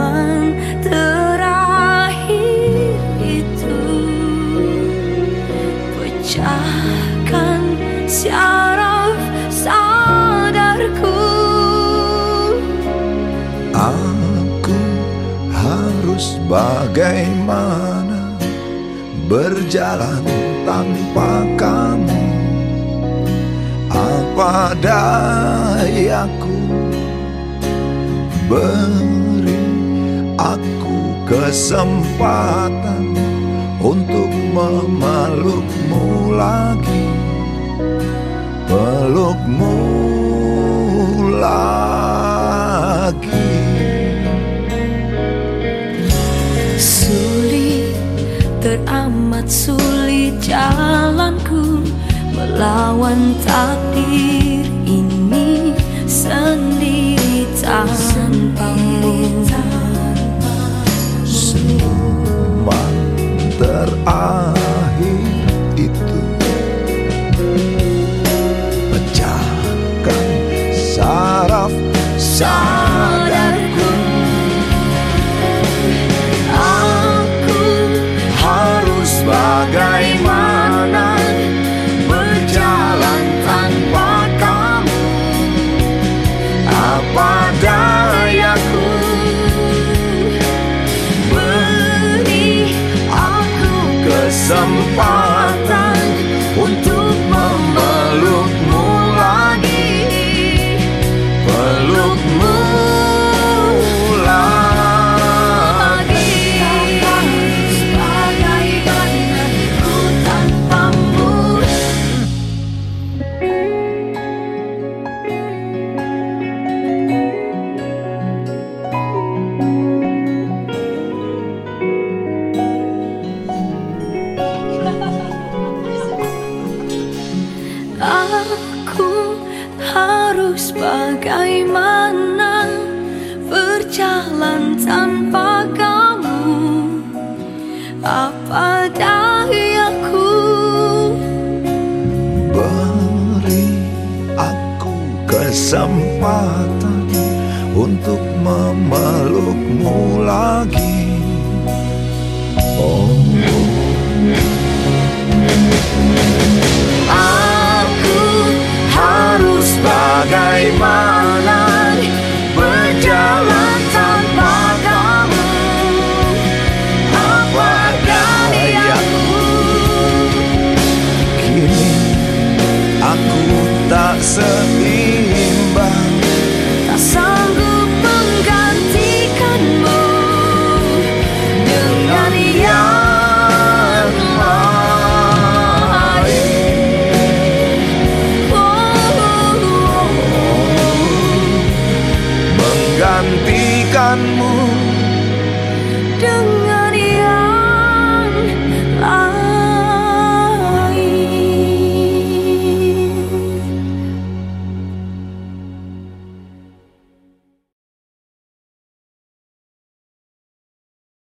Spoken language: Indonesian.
Senyuman terakhir itu. Pecahkan syaraf sadarku. Aku harus bagaimana Berjalan tanpa kamu? Apa dayaku aku kesempatan Untuk memelukmu lagi. Pelukmu lagi. Sulit, teramat sulit jalanku Melawan takdir ini sendiri. Tanpamu kesempatan bagaimana berjalan tanpa kamu? Apa dayaku Beri aku kesempatan Untuk memelukmu lagi. Oh tak